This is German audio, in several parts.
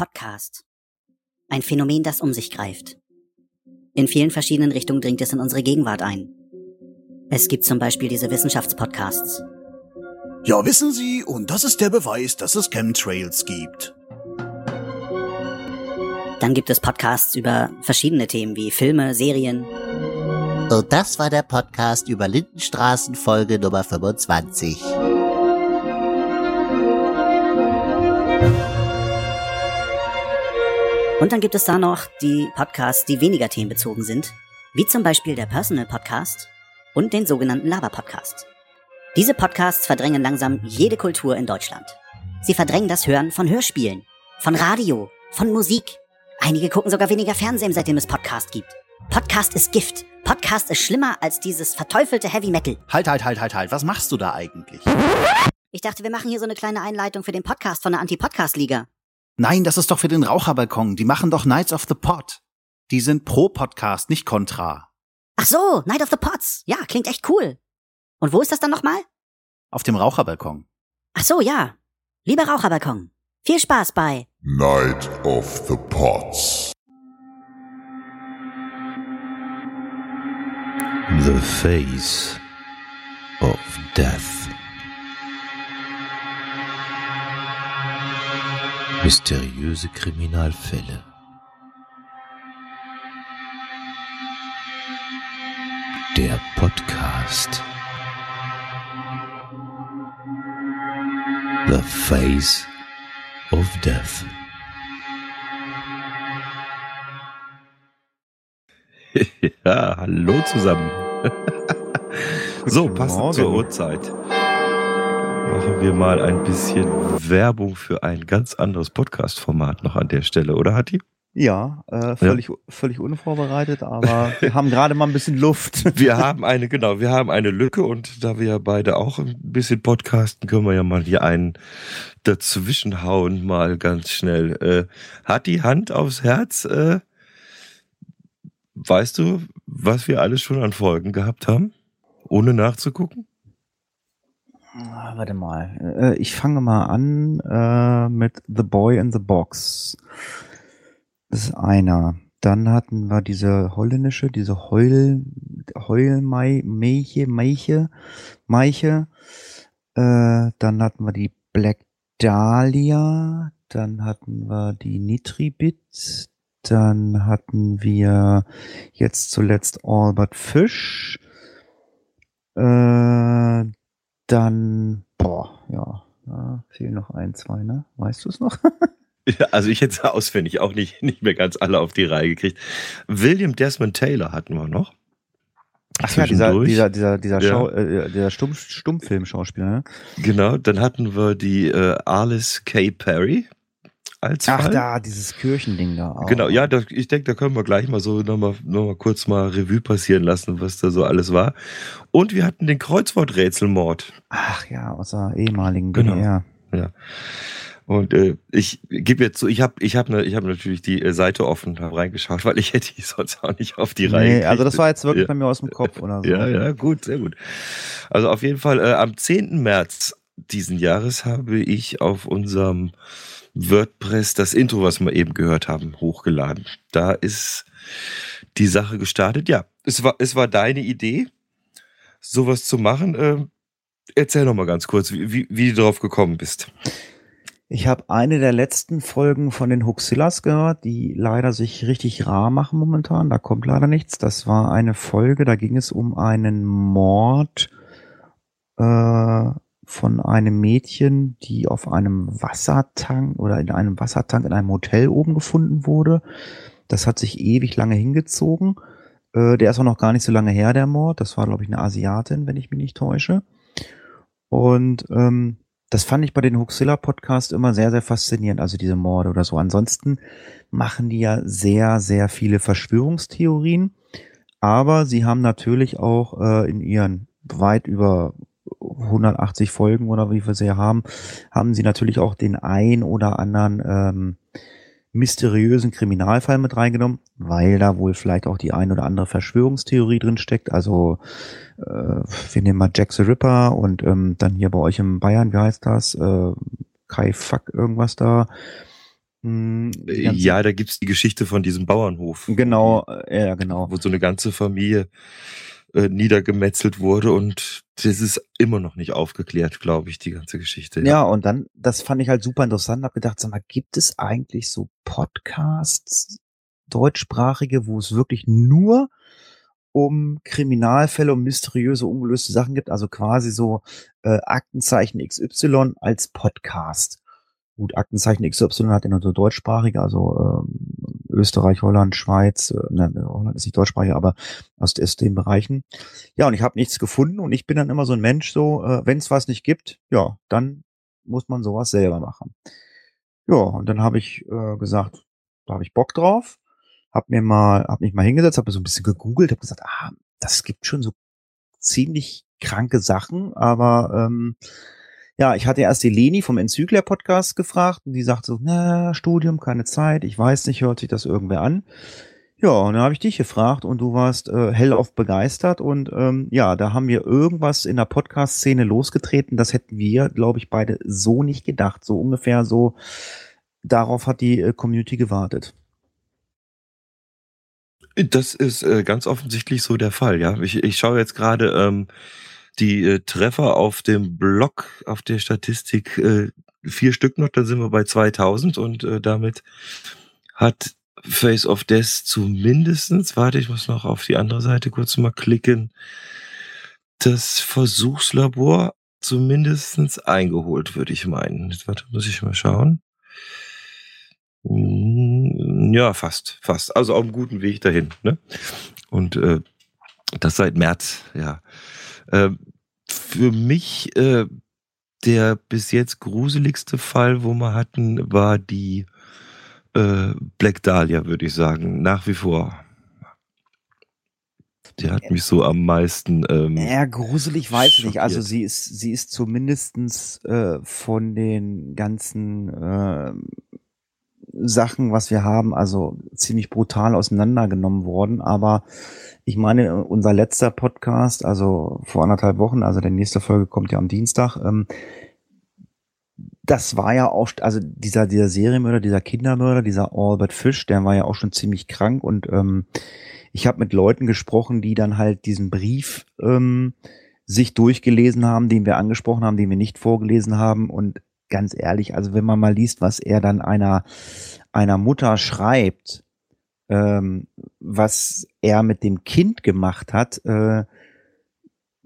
Podcast. Ein Phänomen, das um sich greift. In vielen verschiedenen Richtungen dringt es in unsere Gegenwart ein. Es gibt zum Beispiel diese Wissenschaftspodcasts. Ja, wissen Sie, und das ist der Beweis, dass es Chemtrails gibt. Dann gibt es Podcasts über verschiedene Themen wie Filme, Serien. Und das war der Podcast über Lindenstraßen Folge Nummer 25. Und dann gibt es da noch die Podcasts, die weniger themenbezogen sind, wie zum Beispiel der Personal Podcast und den sogenannten Lava Podcast. Diese Podcasts verdrängen langsam jede Kultur in Deutschland. Sie verdrängen das Hören von Hörspielen, von Radio, von Musik. Einige gucken sogar weniger Fernsehen, seitdem es Podcast gibt. Podcast ist Gift. Podcast ist schlimmer als dieses verteufelte Heavy Metal. Halt, halt, halt, halt, halt. Was machst du da eigentlich? Ich dachte, wir machen hier so eine kleine Einleitung für den Podcast von der Anti-Podcast-Liga. Nein, das ist doch für den Raucherbalkon. Die machen doch Knights of the Pot. Die sind pro Podcast, nicht kontra. Ach so, Night of the Pots. Ja, klingt echt cool. Und wo ist das dann nochmal? Auf dem Raucherbalkon. Ach so, ja. Lieber Raucherbalkon. Viel Spaß bei Night of the Pots. The Face of Death. Mysteriöse Kriminalfälle. Der Podcast. The Face of Death. Ja, hallo zusammen. so, passend zur Uhrzeit. Machen wir mal ein bisschen Werbung für ein ganz anderes Podcast-Format noch an der Stelle, oder Hatti? Ja, äh, völlig, völlig unvorbereitet, aber wir haben gerade mal ein bisschen Luft. Wir haben eine, genau, wir haben eine Lücke und da wir ja beide auch ein bisschen podcasten, können wir ja mal hier einen dazwischenhauen, mal ganz schnell. Äh, hat die Hand aufs Herz, äh, weißt du, was wir alles schon an Folgen gehabt haben? Ohne nachzugucken? Ah, Warte mal, äh, ich fange mal an äh, mit The Boy in the Box. Das ist einer. Dann hatten wir diese holländische, diese Heul, Heulmei, Meiche, Meiche, Meiche. Äh, dann hatten wir die Black Dahlia. Dann hatten wir die Nitribit. Dann hatten wir jetzt zuletzt Albert Fish. Äh, dann, boah, ja, da fehlen noch ein, zwei, ne? Weißt du es noch? Ja, also ich hätte es auswendig auch nicht, nicht mehr ganz alle auf die Reihe gekriegt. William Desmond Taylor hatten wir noch. Ach ja, dieser, dieser, dieser, dieser, Ja. Schau, äh, dieser Stumm, Stummfilmschauspieler, ne? Genau, dann hatten wir die äh, Alice K. Perry als Ach, Fall. da, dieses Kirchending da. auch. Genau, ja, da, ich denke, da können wir gleich mal so nochmal noch mal kurz mal Revue passieren lassen, was da so alles war. Und wir hatten den Kreuzworträtselmord. Ach ja, aus der ehemaligen Genau. DDR. Ja. Und äh, ich gebe jetzt so, ich habe ich hab ne, ich hab natürlich die äh, Seite offen hab reingeschaut, weil ich hätte die sonst auch nicht auf die Reihe Nee, also das war jetzt wirklich Ja. bei mir aus dem Kopf oder so. Ja, ja, gut, sehr gut. Also auf jeden Fall, äh, am 10. März diesen Jahres habe ich auf unserem WordPress das Intro, was wir eben gehört haben, hochgeladen. Da ist die Sache gestartet. Ja, es war, es war deine Idee, sowas zu machen. Ähm, erzähl noch mal ganz kurz, wie, wie, wie du drauf gekommen bist. Ich habe eine der letzten Folgen von den Huxillas gehört, die leider sich richtig rar machen momentan. Da kommt leider nichts. Das war eine Folge, da ging es um einen Mord äh, von einem Mädchen, die auf einem Wassertank oder in einem Wassertank in einem Hotel oben gefunden wurde. Das hat sich ewig lange hingezogen. Äh, der ist auch noch gar nicht so lange her, der Mord. Das war, glaube ich, eine Asiatin, wenn ich mich nicht täusche. Und ähm, das fand ich bei den Huxilla-Podcast immer sehr, sehr faszinierend, also diese Morde oder so. Ansonsten machen die ja sehr, sehr viele Verschwörungstheorien, aber sie haben natürlich auch äh, in ihren weit über 180 Folgen oder wie wir sie haben, haben sie natürlich auch den ein oder anderen ähm, mysteriösen Kriminalfall mit reingenommen, weil da wohl vielleicht auch die ein oder andere Verschwörungstheorie drin steckt. Also äh, wir nehmen mal Jack the Ripper und ähm, dann hier bei euch in Bayern, wie heißt das? Äh, Kai Fuck irgendwas da. Hm, Äh, Ja, da gibt's die Geschichte von diesem Bauernhof. Genau, äh, ja, genau. Wo so eine ganze Familie äh, niedergemetzelt wurde und das ist immer noch nicht aufgeklärt, glaube ich, die ganze Geschichte. Ja, und dann, das fand ich halt super interessant, hab gedacht, sag mal, gibt es eigentlich so Podcasts, deutschsprachige, wo es wirklich nur um Kriminalfälle, um mysteriöse, ungelöste Sachen gibt, also quasi so äh, Aktenzeichen XY als Podcast. Gut, Aktenzeichen XY hat ja nur so deutschsprachige, also ähm, Österreich, Holland, Schweiz, ne, Holland ist nicht deutschsprachig, aber aus, aus den Bereichen. Ja, und ich habe nichts gefunden und ich bin dann immer so ein Mensch, so, äh, wenn es was nicht gibt, ja, dann muss man sowas selber machen. Ja, und dann habe ich äh, gesagt, da habe ich Bock drauf, hab mir mal, hab mich mal hingesetzt, habe so ein bisschen gegoogelt, habe gesagt, ah, das gibt schon so ziemlich kranke Sachen, aber ähm, ja, ich hatte erst die Leni vom Enzykler Podcast gefragt und die sagte so, na, Studium, keine Zeit, ich weiß nicht, hört sich das irgendwer an. Ja, und dann habe ich dich gefragt und du warst äh, hellauf begeistert und ähm, ja, da haben wir irgendwas in der Podcast-Szene losgetreten, das hätten wir, glaube ich, beide so nicht gedacht. So ungefähr so, darauf hat die äh, Community gewartet. Das ist äh, ganz offensichtlich so der Fall, ja. Ich, ich schaue jetzt gerade ähm, die äh, Treffer auf dem Blog, auf der Statistik, äh, vier Stück noch, dann sind wir bei 2000 und äh, damit hat Face of Death zumindestens, warte, ich muss noch auf die andere Seite kurz mal klicken, das Versuchslabor zumindestens eingeholt, würde ich meinen. Warte, muss ich mal schauen. Mm, Ja, fast, fast. Also auf einem guten Weg dahin. Ne? Und äh, das seit März, ja. Äh, für mich äh, der bis jetzt gruseligste Fall, wo wir hatten, war die äh, Black Dahlia, würde ich sagen. Nach wie vor. Der hat mich so am meisten. Ähm, Ja, gruselig weiß ich nicht. Also sie ist, sie ist zumindestens äh, von den ganzen äh, Sachen, was wir haben, also ziemlich brutal auseinandergenommen worden. Aber ich meine, unser letzter Podcast, also vor anderthalb Wochen, also der nächste Folge kommt ja am Dienstag, ähm, das war ja auch, also dieser, dieser Serienmörder, dieser Kindermörder, dieser Albert Fish, der war ja auch schon ziemlich krank und ähm, ich habe mit Leuten gesprochen, die dann halt diesen Brief ähm, sich durchgelesen haben, den wir angesprochen haben, den wir nicht vorgelesen haben. Und ganz ehrlich, also wenn man mal liest, was er dann einer, einer Mutter schreibt, ähm, was er mit dem Kind gemacht hat, äh,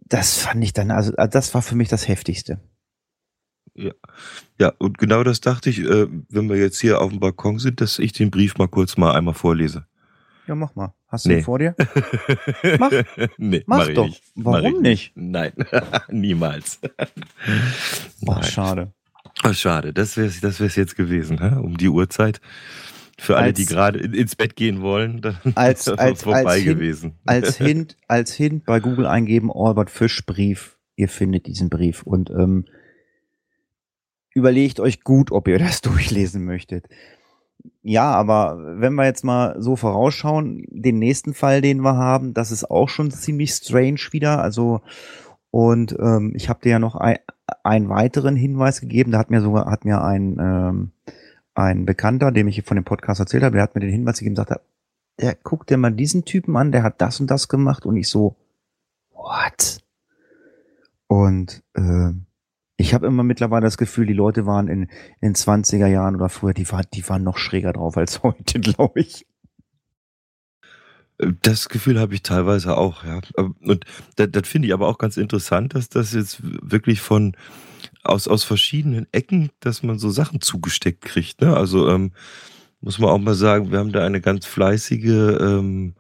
das fand ich dann, also äh, das war für mich das Heftigste. ja, und genau das dachte ich, äh, wenn wir jetzt hier auf dem Balkon sind, dass ich den Brief mal kurz mal einmal vorlese. Ja, mach mal. Hast du Nee. ihn vor dir? Mach. nee, Mach ich doch. Nicht. Mach Warum ich nicht? Nein, niemals. Ach, Nein. schade. Ach, schade, das wäre das wär's jetzt gewesen, hä? um die Uhrzeit. Für alle, Als- die gerade in, ins Bett gehen wollen, dann Als- ist als- es vorbei als gewesen. als Hint, als Hint bei Google eingeben, Albert Fisch Brief. Ihr findet diesen Brief und ähm, überlegt euch gut, ob ihr das durchlesen möchtet. Ja, aber wenn wir jetzt mal so vorausschauen, den nächsten Fall, den wir haben, das ist auch schon ziemlich strange wieder. Also und ähm, ich habe dir ja noch ein, einen weiteren Hinweis gegeben. Da hat mir sogar hat mir ein ähm, ein Bekannter, dem ich von dem Podcast erzählt habe, der hat mir den Hinweis gegeben, sagt, der guckt dir mal diesen Typen an, der hat das und das gemacht und ich so, what? Und äh, ich habe immer mittlerweile das Gefühl, die Leute waren in in 20er Jahren oder früher, die waren, die waren noch schräger drauf als heute, glaube ich. Das Gefühl habe ich teilweise auch, ja. Und das, das finde ich aber auch ganz interessant, dass das jetzt wirklich von aus, aus verschiedenen Ecken, dass man so Sachen zugesteckt kriegt. Ne? Also ähm, muss man auch mal sagen, wir haben da eine ganz fleißige ähm,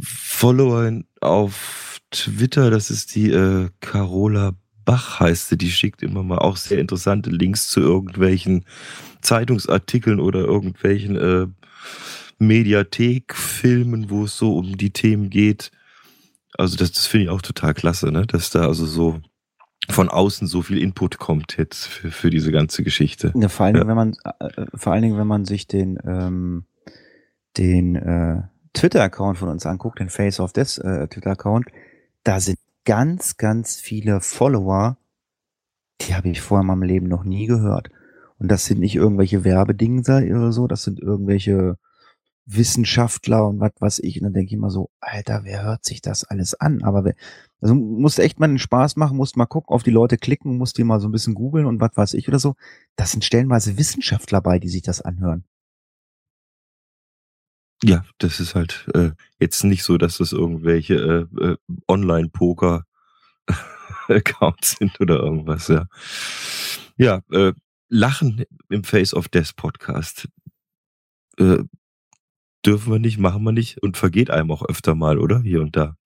Followerin auf Twitter, das ist die äh, Carola Bach heißt sie, die schickt immer mal auch sehr interessante Links zu irgendwelchen Zeitungsartikeln oder irgendwelchen äh, Mediathek-Filmen, wo es so um die Themen geht. Also das, das finde ich auch total klasse, ne? dass da also so von außen so viel Input kommt jetzt für, für diese ganze Geschichte. Ja, vor allen Dingen, Ja. wenn man äh, vor allen Dingen, wenn man sich den ähm, den äh, Twitter-Account von uns anguckt, den Face of Death äh, Twitter-Account, da sind ganz, ganz viele Follower, die habe ich vorher in meinem Leben noch nie gehört. Und das sind nicht irgendwelche Werbedinge oder so, das sind irgendwelche Wissenschaftler und was weiß ich. Und dann denke ich immer so, Alter, wer hört sich das alles an? Aber wer, also musst echt mal einen Spaß machen, musst mal gucken, auf die Leute klicken, musst die mal so ein bisschen googeln und was weiß ich oder so. Das sind stellenweise Wissenschaftler bei, die sich das anhören. Ja, das ist halt äh, jetzt nicht so, dass das irgendwelche äh, äh, Online-Poker-Accounts sind oder irgendwas, ja. Ja, äh, Lachen im Face of Death Podcast. Äh, dürfen wir nicht, machen wir nicht und vergeht einem auch öfter mal, oder? Hier und da.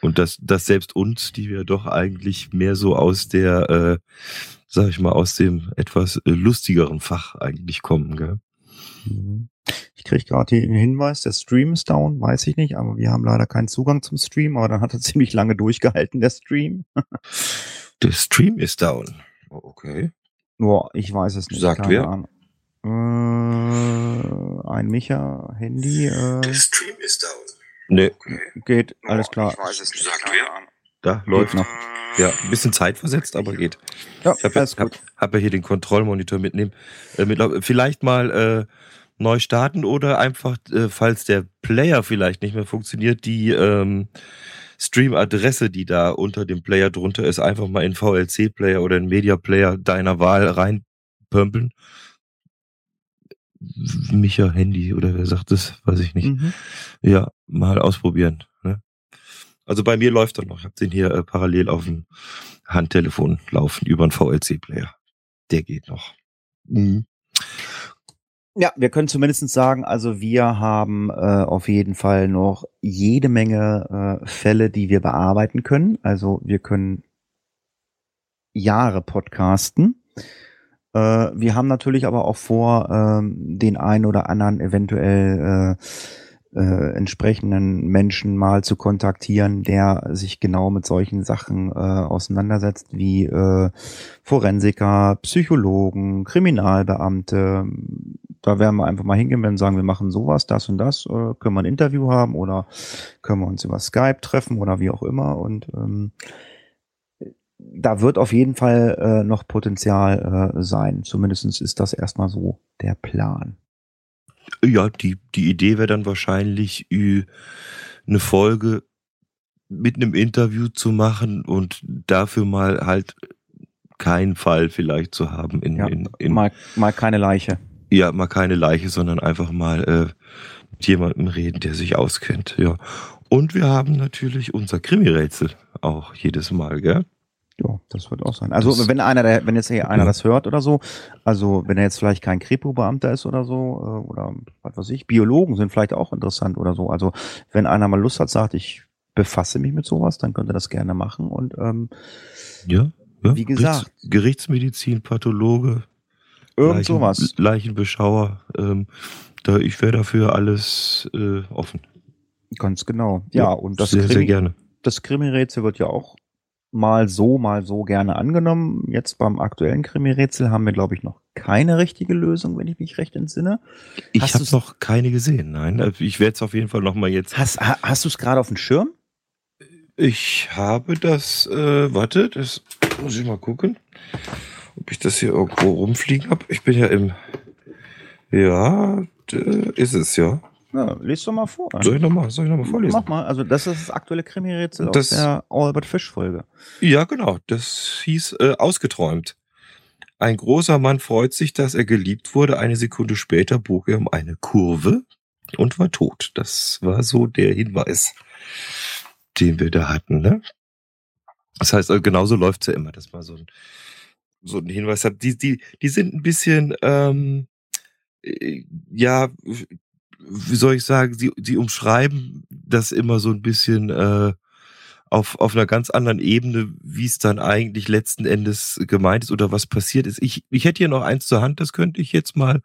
Und das, das selbst uns, die wir doch eigentlich mehr so aus der, äh, sag ich mal, aus dem etwas äh, lustigeren Fach eigentlich kommen, gell? Mhm. Ich kriege gerade den Hinweis, der Stream ist down, weiß ich nicht, aber wir haben leider keinen Zugang zum Stream, aber dann hat er ziemlich lange durchgehalten, der Stream. der Stream ist down. Okay. Boah, ich weiß es nicht. Sagt wer? Ahnung. Äh, ein Micha, Handy. Äh, Der Stream ist down. Nee. Geht, alles klar. Ich weiß es nicht. Sagt wer? Da läuft noch. Ja, ein bisschen Zeit versetzt, aber geht. Ja, ich habe hab, hab ja hier den Kontrollmonitor mitnehmen. Äh, mit, vielleicht mal äh, neu starten oder einfach, äh, falls der Player vielleicht nicht mehr funktioniert, die ähm, Stream-Adresse, die da unter dem Player drunter ist, einfach mal in VLC-Player oder in Media-Player deiner Wahl reinpömpeln Micha Handy oder wer sagt das, weiß ich nicht. Mhm. Ja, mal ausprobieren. Ne? Also bei mir läuft er noch. Ich habe den hier äh, parallel auf dem Handtelefon laufen über einen VLC-Player. Der geht noch. Mhm. Ja, wir können zumindest sagen, also wir haben äh, auf jeden Fall noch jede Menge äh, Fälle, die wir bearbeiten können. Also wir können Jahre podcasten. Äh, wir haben natürlich aber auch vor, äh, den einen oder anderen eventuell äh, äh, entsprechenden Menschen mal zu kontaktieren, der sich genau mit solchen Sachen äh, auseinandersetzt, wie äh, Forensiker, Psychologen, Kriminalbeamte. Da werden wir einfach mal hingehen und sagen, wir machen sowas, das und das, äh, können wir ein Interview haben oder können wir uns über Skype treffen oder wie auch immer. Und ähm, da wird auf jeden Fall äh, noch Potenzial äh, sein. Zumindest ist das erstmal so der Plan. Ja, die, die Idee wäre dann wahrscheinlich, eine Folge mit einem Interview zu machen und dafür mal halt keinen Fall vielleicht zu haben. In, ja, in, in, mal, mal keine Leiche. Ja, mal keine Leiche, sondern einfach mal äh, mit jemandem reden, der sich auskennt. Ja. Und wir haben natürlich unser Krimi-Rätsel auch jedes Mal, gell? Ja, das wird auch sein. Also das, wenn einer, der, wenn jetzt hier einer das hört oder so, also wenn er jetzt vielleicht kein Kripo-Beamter ist oder so, äh, oder was weiß ich, Biologen sind vielleicht auch interessant oder so. Also wenn einer mal Lust hat, sagt, ich befasse mich mit sowas, dann könnte das gerne machen. Und ähm, ja, ja, wie gesagt. Gerichtsmedizin, Pathologe, irgend sowas. Leichenbeschauer, ähm, da, ich wäre dafür alles äh, offen. Ganz genau. Ja, ja und das sehr, Krimi, sehr gerne. Das Krimi-Rätsel wird ja auch mal so, mal so gerne angenommen. Jetzt beim aktuellen Krimi-Rätsel haben wir, glaube ich, noch keine richtige Lösung, wenn ich mich recht entsinne. Ich habe noch keine gesehen, nein. Also ich werde es auf jeden Fall noch mal jetzt. Hast, hast du es gerade auf dem Schirm? Ich habe das, äh, warte, das muss ich mal gucken, ob ich das hier irgendwo rumfliegen habe. Ich bin ja im, ja, ist es ja. Ja, lest doch mal vor. Soll ich nochmal noch mal vorlesen? Mach mal, also das ist das aktuelle Krimi-Rätsel aus der Albert Fish-Folge. Ja, genau. Das hieß äh, ausgeträumt. Ein großer Mann freut sich, dass er geliebt wurde. Eine Sekunde später bog er um eine Kurve und war tot. Das war so der Hinweis, den wir da hatten. Ne? Das heißt, also genauso läuft's ja immer, dass man so ein, so einen Hinweis hat. Die, die, die sind ein bisschen, ähm, äh, ja, wie soll ich sagen, sie, sie umschreiben das immer so ein bisschen äh, auf, auf einer ganz anderen Ebene, wie es dann eigentlich letzten Endes gemeint ist oder was passiert ist. Ich, ich hätte hier noch eins zur Hand, das könnte ich jetzt mal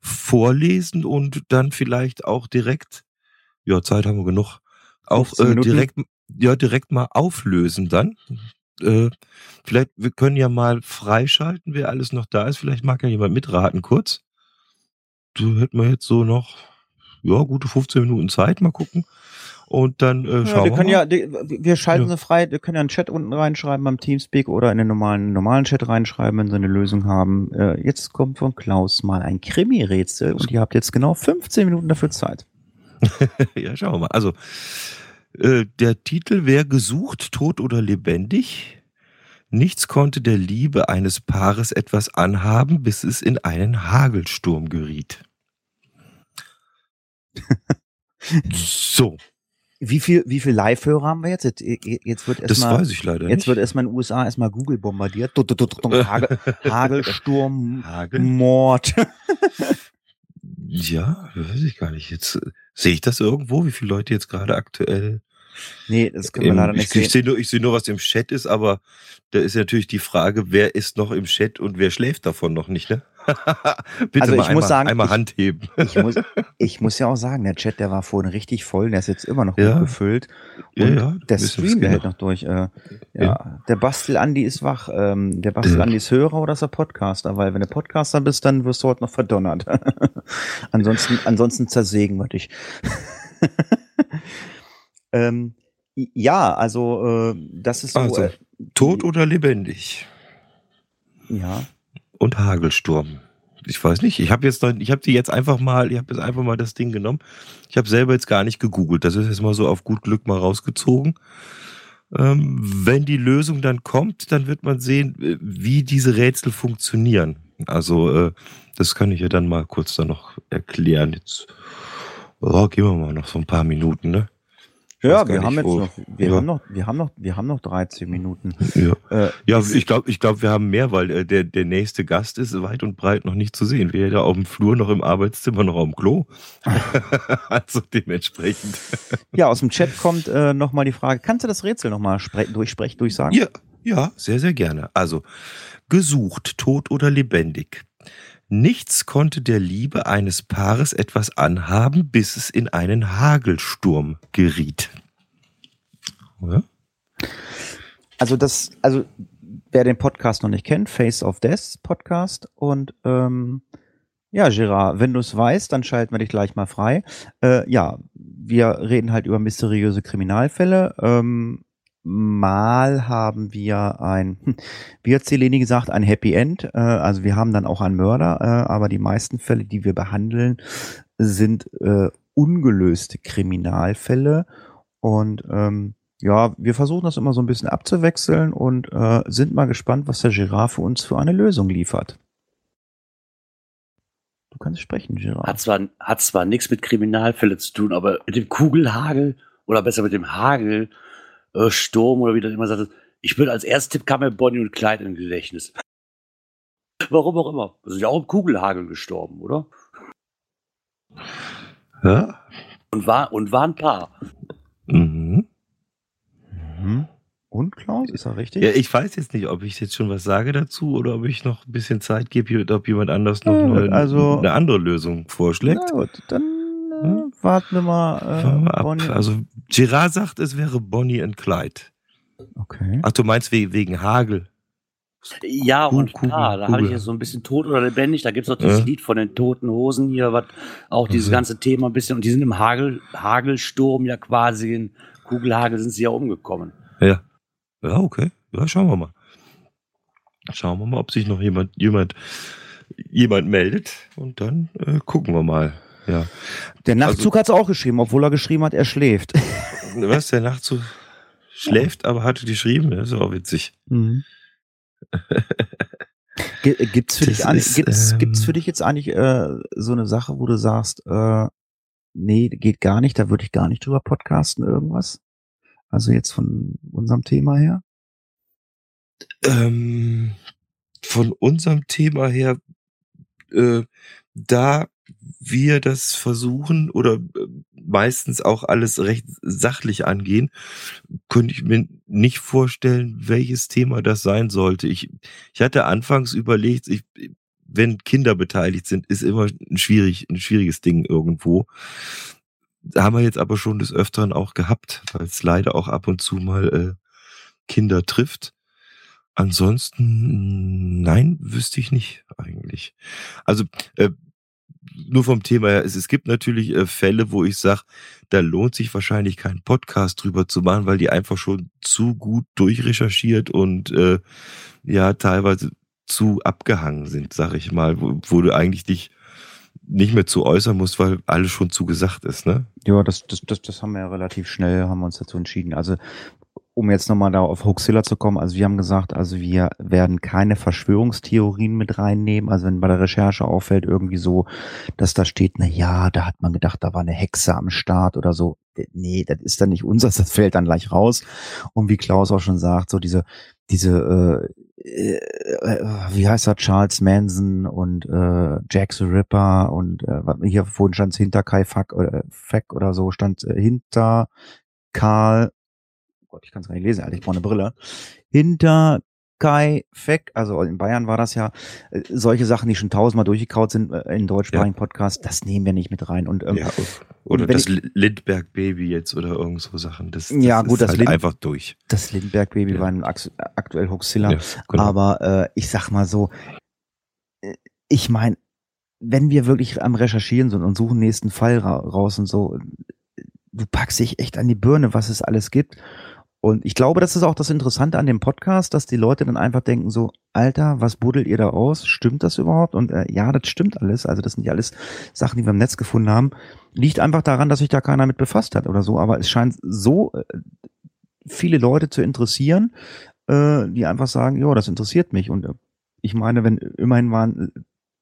vorlesen und dann vielleicht auch direkt, ja, Zeit haben wir genug, auch äh, direkt, ja, direkt mal auflösen dann. Äh, vielleicht, wir können ja mal freischalten, wer alles noch da ist. Vielleicht mag ja jemand mitraten kurz. Du hätten wir jetzt so noch ja, gute 15 Minuten Zeit, mal gucken. Und dann äh, Ja, schauen wir können mal. ja, die, wir schalten Ja. sie frei, wir können ja einen Chat unten reinschreiben beim Teamspeak oder in den normalen, normalen Chat reinschreiben, wenn sie eine Lösung haben. Äh, jetzt kommt von Klaus mal ein Krimi-Rätsel und ihr habt jetzt genau 15 Minuten dafür Zeit. ja, schauen wir mal. Also, äh, der Titel wäre gesucht, tot oder lebendig. Nichts konnte der Liebe eines Paares etwas anhaben, bis es in einen Hagelsturm geriet. So, Wie viel, wie viel Live-Hörer haben wir jetzt? Jetzt, jetzt wird das erstmal, weiß ich leider jetzt nicht. wird erstmal in den USA erstmal Google bombardiert. Hagel, Hagelsturm, Hagel? Mord. Ja, weiß ich gar nicht. Jetzt äh, sehe ich das irgendwo, wie viele Leute jetzt gerade aktuell. Nee, das können wir leider nicht ich ich sehen. sehe nur, ich sehe nur, was im Chat ist, aber da ist natürlich die Frage, wer ist noch im Chat und wer schläft davon noch nicht, ne? Bitte Also mal ich einmal, muss sagen, einmal ich- Hand heben. Ich muss, ich muss ja auch sagen, der Chat, der war vorhin richtig voll, der ist jetzt immer noch Ja. gut gefüllt. Ja, Und ja, der wissen Stream, der hält genau. noch durch. Äh, ja. Ja. Der Bastel Andi ist wach. Ähm, der Bastel Ja. Andi ist Hörer oder ist er Podcaster? Weil wenn du Podcaster bist, dann wirst du heute noch verdonnert. ansonsten, ansonsten zersägen wir dich. ähm, ja, also äh, das ist so. Also, äh, Tot oder lebendig? ja. Und Hagelsturm. Ich weiß nicht. Ich habe jetzt noch, ich habe die jetzt einfach mal, ich habe jetzt einfach mal das Ding genommen. Ich habe selber jetzt gar nicht gegoogelt. Das ist jetzt mal so auf gut Glück mal rausgezogen. Ähm, wenn die Lösung dann kommt, dann wird man sehen, äh, wie diese Rätsel funktionieren. Also äh, das kann ich ja dann mal kurz dann noch erklären. Jetzt oh, gehen wir mal noch so ein paar Minuten, ne? Ja, wir haben nicht, jetzt wo- noch, wir ja. haben noch, wir haben noch, wir haben noch 13 Minuten. Ja. Äh, Ja, ich glaube, ich glaub, wir haben mehr, weil äh, der, der nächste Gast ist weit und breit noch nicht zu sehen. Weder auf dem Flur noch im Arbeitszimmer noch auf dem Klo. also dementsprechend. ja, aus dem Chat kommt äh, nochmal die Frage, kannst du das Rätsel nochmal durchsprechen, durchsagen? Ja, ja, sehr, sehr gerne. Also, gesucht, tot oder lebendig. Nichts konnte der Liebe eines Paares etwas anhaben, bis es in einen Hagelsturm geriet. Ja? Also das, also wer den Podcast noch nicht kennt, Face of Death Podcast und ähm, ja, Gerard, wenn du es weißt, dann schalten wir dich gleich mal frei. Äh, ja, wir reden halt über mysteriöse Kriminalfälle. Ähm, mal haben wir ein, wie hat Seleni gesagt, ein Happy End. Äh, also wir haben dann auch einen Mörder, äh, aber die meisten Fälle, die wir behandeln, sind äh, ungelöste Kriminalfälle. Und ähm, ja, wir versuchen das immer so ein bisschen abzuwechseln und sind mal gespannt, was der Girard für uns für eine Lösung liefert. Du kannst sprechen, Girard. Hat zwar, hat zwar nichts mit Kriminalfällen zu tun, aber mit dem Kugelhagel oder besser mit dem Hagel, äh, Sturm oder wie das immer sagt, ich würde als erstes Tipp kam mir Bonnie und Clyde im Gedächtnis. Warum auch immer. Sie sind ja auch im Kugelhagel gestorben, oder? Ja. Und war, und war ein Paar. Mhm. Mhm. Und Klaus, ist er richtig? Ja, ich weiß jetzt nicht, ob ich jetzt schon was sage dazu oder ob ich noch ein bisschen Zeit gebe, ob jemand anders noch Ja, eine, also- eine andere Lösung vorschlägt. Na gut, dann Hm? warten wir mal. Äh. Bonnie. Also Gerard sagt, es wäre Bonnie und Clyde. okay. Ach, du meinst we wegen Hagel? Ja, Ku- und Kugel, Paar. Da habe ich jetzt so ein bisschen tot oder lebendig. Da gibt es noch dieses Ja. Lied von den toten Hosen hier, was auch dieses Mhm. ganze Thema ein bisschen. Und die sind im Hagel, Hagelsturm ja quasi in Kugelhagel sind sie ja umgekommen. Ja. Ja, okay. Ja, schauen wir mal. Schauen wir mal, ob sich noch jemand, jemand, jemand meldet und dann äh, gucken wir mal. Ja. Der Nachtzug hat es auch geschrieben, obwohl er geschrieben hat, er schläft. Was, der Nachtzug schläft, aber hatte geschrieben? Das ist auch witzig. Mhm. Gibt's für, Das dich, gibt's, ähm, gibt's für dich jetzt eigentlich äh, so eine Sache, wo du sagst, äh, nee, geht gar nicht, da würde ich gar nicht drüber podcasten, irgendwas? Also jetzt von unserem Thema her? Ähm, von unserem Thema her, äh, da wir das versuchen oder äh, meistens auch alles recht sachlich angehen, könnte ich mir nicht vorstellen, welches Thema das sein sollte. Ich, ich hatte anfangs überlegt, ich, wenn Kinder beteiligt sind, ist immer ein, schwierig, ein schwieriges Ding irgendwo. Haben wir jetzt aber schon des Öfteren auch gehabt, weil es leider auch ab und zu mal äh, Kinder trifft. Ansonsten, nein, wüsste ich nicht eigentlich. Also, äh, nur vom Thema her, es, es gibt natürlich äh, Fälle, wo ich sage, da lohnt sich wahrscheinlich keinen Podcast drüber zu machen, weil die einfach schon zu gut durchrecherchiert und äh, ja, teilweise zu abgehangen sind, sag ich mal, wo, wo du eigentlich dich nicht mehr zu äußern musst, weil alles schon zugesagt ist, ne? Ja, das, das, das, das haben wir ja relativ schnell, haben wir uns dazu entschieden. Also um jetzt nochmal da auf Hoaxilla zu kommen, also wir haben gesagt, also wir werden keine Verschwörungstheorien mit reinnehmen. Also wenn bei der Recherche auffällt irgendwie so, dass da steht, na ja, da hat man gedacht, da war eine Hexe am Start oder so. Nee, das ist dann nicht unseres, das fällt dann gleich raus. Und wie Klaus auch schon sagt, so diese, diese, äh, äh, wie heißt er, Charles Manson und äh, Jack the Ripper und äh, hier vorhin stand hinter Kai Fuck oder Fack oder so, stand äh, hinter Karl Gott, ich kann es gar nicht lesen, Alter, ich brauche eine Brille. Hinter Kai Feck, also in Bayern war das ja, äh, solche Sachen, die schon tausendmal durchgekaut sind äh, in deutschsprachigen ja. Podcasts, das nehmen wir nicht mit rein. Und, ähm, ja, oder das Lindberg Baby jetzt oder irgend so Sachen. Das, das ja, gut, das halt Lind einfach durch. Das Lindberg Baby ja. war ein aktuell Hoaxilla. Ja, genau. Aber äh, ich sag mal so, äh, ich meine, wenn wir wirklich am Recherchieren sind und suchen nächsten Fall ra raus und so, du packst dich echt an die Birne, was es alles gibt. Und ich glaube, das ist auch das Interessante an dem Podcast, dass die Leute dann einfach denken so, Alter, was buddelt ihr da aus? Stimmt das überhaupt? Und äh, ja, das stimmt alles. Also das sind ja alles Sachen, die wir im Netz gefunden haben. Liegt einfach daran, dass sich da keiner mit befasst hat oder so. Aber es scheint so äh, viele Leute zu interessieren, äh, die einfach sagen, ja, das interessiert mich. Und äh, ich meine, wenn immerhin waren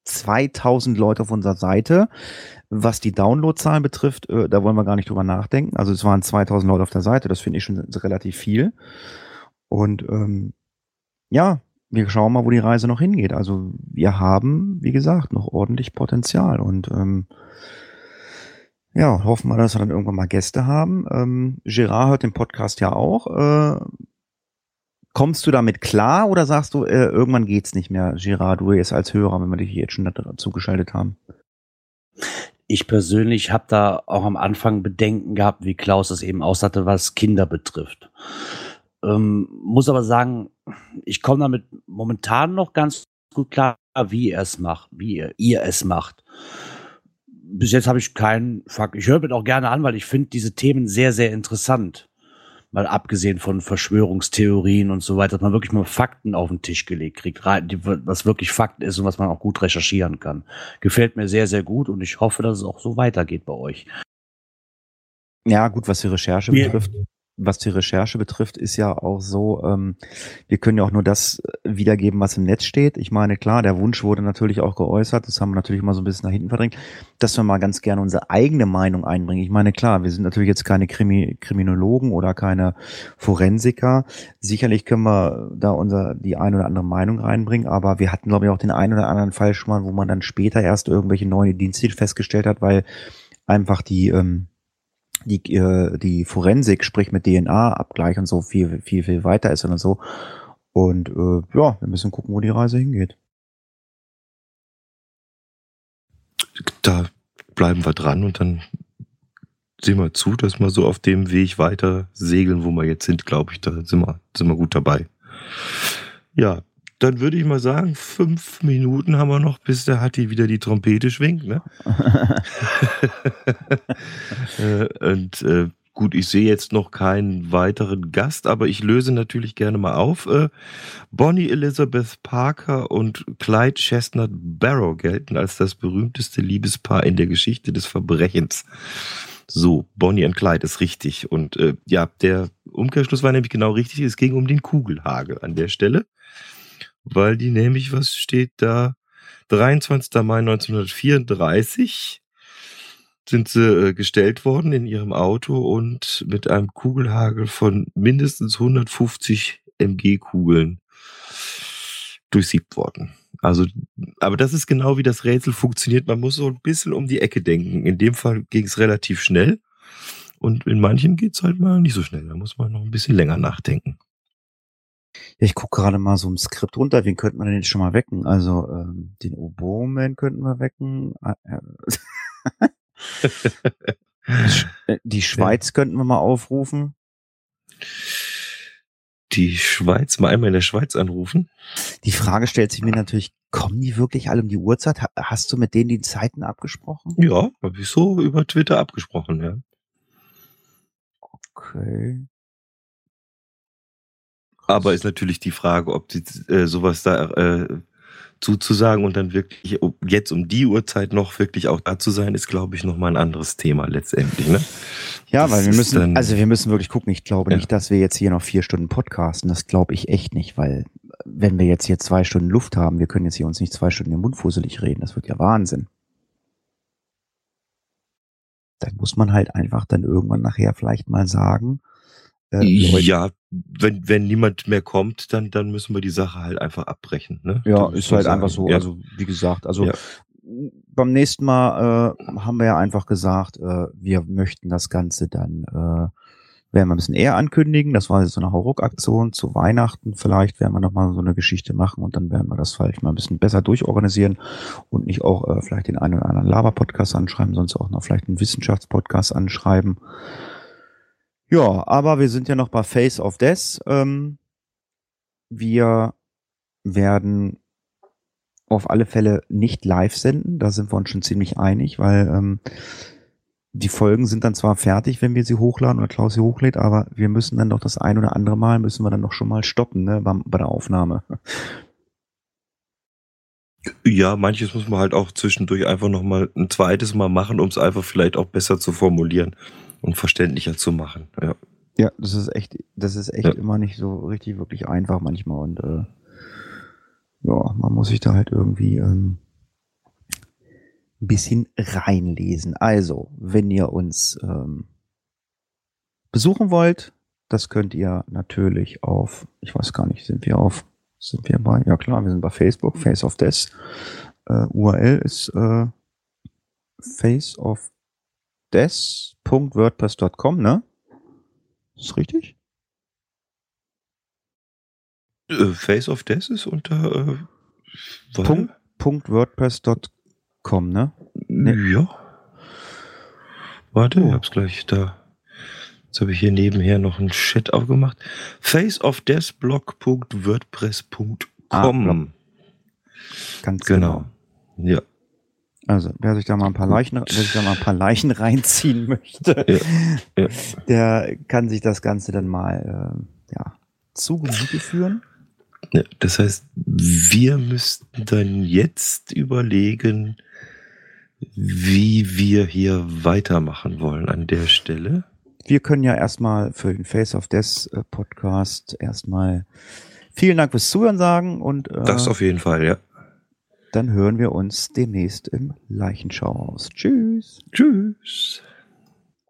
2000 Leute auf unserer Seite. Was die Downloadzahlen betrifft, äh, da wollen wir gar nicht drüber nachdenken. Also es waren 2000 Leute auf der Seite, das finde ich schon relativ viel. Und ähm, ja, wir schauen mal, wo die Reise noch hingeht. Also wir haben, wie gesagt, noch ordentlich Potenzial und ähm, ja, hoffen wir, dass wir dann irgendwann mal Gäste haben. Ähm, Gerard hört den Podcast ja auch. Äh, Kommst du damit klar oder sagst du, äh, irgendwann geht's nicht mehr, Girard, du jetzt als Hörer, wenn wir dich jetzt schon dazu geschaltet haben? Ich persönlich habe da auch am Anfang Bedenken gehabt, wie Klaus es eben aussagte, was Kinder betrifft. Ähm, muss aber sagen, ich komme damit momentan noch ganz gut klar, wie er es macht, wie ihr, ihr es macht. Bis jetzt habe ich keinen Fakt. Ich höre mir auch gerne an, weil ich finde diese Themen sehr, sehr interessant mal abgesehen von Verschwörungstheorien und so weiter, dass man wirklich mal Fakten auf den Tisch gelegt kriegt, was wirklich Fakt ist und was man auch gut recherchieren kann. Gefällt mir sehr, sehr gut und ich hoffe, dass es auch so weitergeht bei euch. Ja, gut, was die Recherche betrifft, was die Recherche betrifft, ist ja auch so, ähm, wir können ja auch nur das wiedergeben, was im Netz steht. Ich meine, klar, der Wunsch wurde natürlich auch geäußert, das haben wir natürlich mal so ein bisschen nach hinten verdrängt, dass wir mal ganz gerne unsere eigene Meinung einbringen. Ich meine, klar, wir sind natürlich jetzt keine Krimi Kriminologen oder keine Forensiker. Sicherlich können wir da unser, die eine oder andere Meinung reinbringen, aber wir hatten, glaube ich, auch den einen oder anderen Fall schon mal, wo man dann später erst irgendwelche neuen Dienste festgestellt hat, weil einfach die, ähm, die, äh, die Forensik, sprich mit DNA-Abgleich und so viel, viel, viel weiter ist und so. Und äh, ja, wir müssen gucken, wo die Reise hingeht. Da bleiben wir dran und dann sehen wir zu, dass wir so auf dem Weg weiter segeln, wo wir jetzt sind, glaube ich. Da sind wir, sind wir gut dabei. Ja, dann würde ich mal sagen, fünf Minuten haben wir noch, bis der Hatti wieder die Trompete schwingt. Ne? Äh, und äh, gut, ich sehe jetzt noch keinen weiteren Gast, aber ich löse natürlich gerne mal auf. Äh, Bonnie Elizabeth Parker und Clyde Chestnut Barrow gelten als das berühmteste Liebespaar in der Geschichte des Verbrechens. So, Bonnie und Clyde ist richtig. Und äh, ja, der Umkehrschluss war nämlich genau richtig. Es ging um den Kugelhagel an der Stelle weil die nämlich, was steht da? 23. Mai 1934 sind sie äh, gestellt worden in ihrem Auto und mit einem Kugelhagel von mindestens 150 MG-Kugeln durchsiebt worden. Also, aber das ist genau wie das Rätsel funktioniert. Man muss so ein bisschen um die Ecke denken. In dem Fall ging es relativ schnell und in manchen geht es halt mal nicht so schnell. Da muss man noch ein bisschen länger nachdenken. Ich gucke gerade mal so im Skript runter. Wen könnte man denn jetzt schon mal wecken? Also ähm, den Oboman könnten wir wecken. Ah, die Schweiz könnten wir mal aufrufen. die Schweiz, mal einmal in der Schweiz anrufen. Die Frage stellt sich mir natürlich, kommen die wirklich alle um die Uhrzeit? Ha- Hast du mit denen die Zeiten abgesprochen? Ja, habe ich so über Twitter abgesprochen, ja. Okay. Aber ist natürlich die Frage, ob die äh, sowas da äh, zuzusagen und dann wirklich ob jetzt um die Uhrzeit noch wirklich auch da zu sein, ist, glaube ich, nochmal ein anderes Thema letztendlich. Ne? Ja, Das weil wir müssen, dann- also wir müssen wirklich gucken. Ich glaube Ja. nicht, dass wir jetzt hier noch vier Stunden podcasten. Das glaube ich echt nicht, weil wenn wir jetzt hier zwei Stunden Luft haben, wir können jetzt hier uns nicht zwei Stunden im Mund fusselig reden. Das wird ja Wahnsinn. Dann muss man halt einfach dann irgendwann nachher vielleicht mal sagen, äh, Leute, Ja, wenn, wenn niemand mehr kommt, dann, dann müssen wir die Sache halt einfach abbrechen. Ne? Ja, ist halt sagen, einfach so. Ja. Also wie gesagt, also Ja. beim nächsten Mal äh, haben wir ja einfach gesagt, äh, wir möchten das Ganze dann äh, werden wir ein bisschen eher ankündigen. Das war jetzt so eine Hauruck-Aktion zu Weihnachten. Vielleicht werden wir noch mal so eine Geschichte machen und dann werden wir das vielleicht mal ein bisschen besser durchorganisieren und nicht auch äh, vielleicht den einen oder anderen Laber-Podcast anschreiben, sonst auch noch vielleicht einen Wissenschaftspodcast anschreiben. Ja, aber wir sind ja noch bei Face of Death. Ähm, wir werden auf alle Fälle nicht live senden. Da sind wir uns schon ziemlich einig, weil ähm, die Folgen sind dann zwar fertig, wenn wir sie hochladen oder Klaus sie hochlädt, aber wir müssen dann doch das ein oder andere Mal, müssen wir dann doch schon mal stoppen ne, bei der Aufnahme. Ja, manches muss man halt auch zwischendurch einfach nochmal ein zweites Mal machen, um es einfach vielleicht auch besser zu formulieren und verständlicher zu machen. Ja. Ja, das ist echt, das ist echt Ja. immer nicht so richtig wirklich einfach manchmal und äh, ja, man muss sich da halt irgendwie ähm, ein bisschen reinlesen. Also, wenn ihr uns ähm, besuchen wollt, das könnt ihr natürlich auf, ich weiß gar nicht, sind wir auf, sind wir bei, ja klar, wir sind bei Facebook, Face of Death. Äh, URL ist äh, faceofdeath.wordpress.com, ne? Ist richtig? Äh, Face of Death ist unter äh. Punkt, Punkt WordPress.com, ne? Ja. Warte, Oh. ich hab's gleich da. Jetzt habe ich hier nebenher noch einen Chat aufgemacht. faceofdeathblog.wordpress.com. Ah. Ganz genau. genau. Ja. Also, wer sich da mal ein paar Leichen, wer sich da mal ein paar Leichen reinziehen möchte, Ja, ja. der kann sich das Ganze dann mal, äh, ja, zu Gemüte führen. Ja, das heißt, wir müssten dann jetzt überlegen, wie wir hier weitermachen wollen an der Stelle. Wir können ja erstmal für den Face of Death äh, Podcast erstmal vielen Dank fürs Zuhören sagen und äh, Das auf jeden Fall, ja. Dann hören wir uns demnächst im Leichenschau aus. Tschüss. Tschüss.